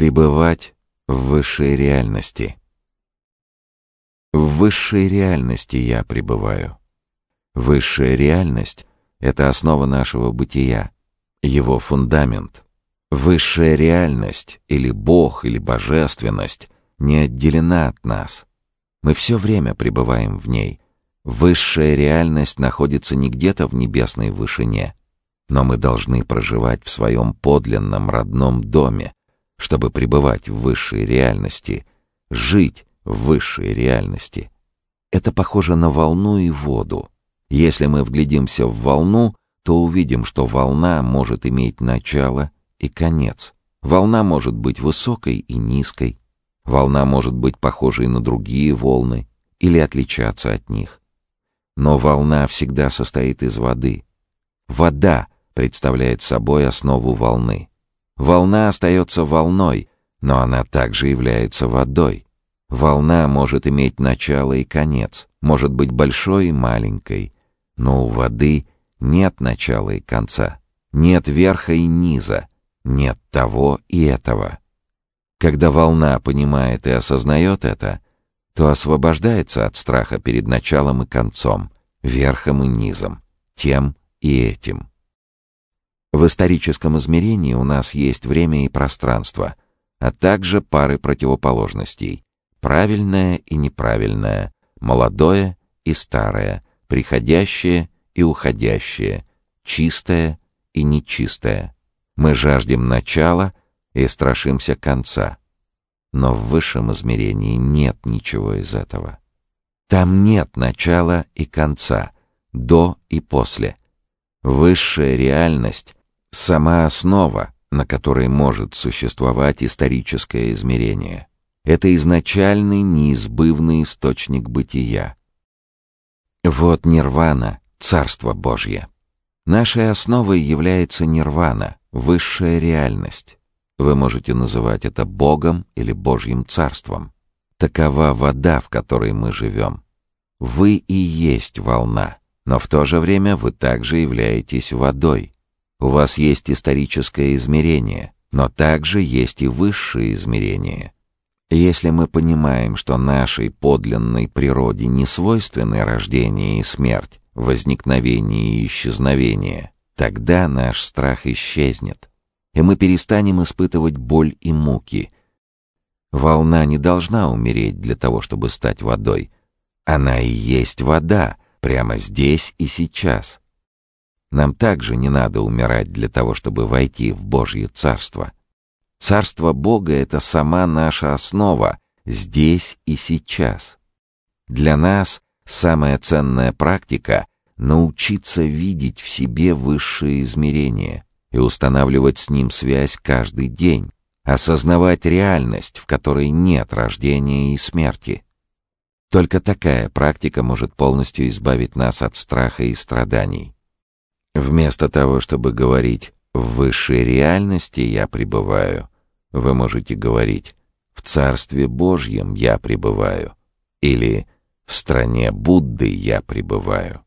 Пребывать в высшей реальности. В высшей реальности я пребываю. Высшая реальность — это основа нашего бытия, его фундамент. Высшая реальность, или Бог, или Божественность, не отделена от нас. Мы все время пребываем в ней. Высшая реальность находится не где-то в небесной вышине, но мы должны проживать в своем подлинном родном доме, чтобы пребывать в высшей реальности, жить в высшей реальности. Это похоже на волну и воду. Если мы вглядимся в волну, то увидим, что волна может иметь начало и конец. Волна может быть высокой и низкой. Волна может быть похожей на другие волны или отличаться от них. Но волна всегда состоит из воды. Вода представляет собой основу волны. Волна остается волной, но она также является водой. Волна может иметь начало и конец, может быть большой и маленькой, но у воды нет начала и конца, нет верха и низа, нет того и этого. Когда волна понимает и осознает это, то освобождается от страха перед началом и концом, верхом и низом, тем и этим. В историческом измерении у нас есть время и пространство, а также пары противоположностей — правильное и неправильное, молодое и старое, приходящее и уходящее, чистое и нечистое. Мы жаждем начала и страшимся конца. Но в высшем измерении нет ничего из этого. Там нет начала и конца, до и после. Высшая реальность сама основа, на которой может существовать историческое измерение. Это изначальный неизбывный источник бытия. Вот нирвана, Царство Божье. Нашей основой является нирвана, высшая реальность. Вы можете называть это Богом или Божьим Царством. Такова вода, в которой мы живем. Вы и есть волна, но в то же время вы также являетесь водой. У вас есть историческое измерение, но также есть и высшее измерение. Если мы понимаем, что нашей подлинной природе не свойственны рождение и смерть, возникновение и исчезновение, тогда наш страх исчезнет, и мы перестанем испытывать боль и муки. Волна не должна умереть для того, чтобы стать водой. Она и есть вода, прямо здесь и сейчас. Нам также не надо умирать для того, чтобы войти в Божье Царство. Царство Бога — это сама наша основа, здесь и сейчас. Для нас самая ценная практика — научиться видеть в себе высшие измерения и устанавливать с ним связь каждый день, осознавать реальность, в которой нет рождения и смерти. Только такая практика может полностью избавить нас от страха и страданий. Вместо того, чтобы говорить «в высшей реальности я пребываю», вы можете говорить «в Царстве Божьем я пребываю» или «в стране Будды я пребываю».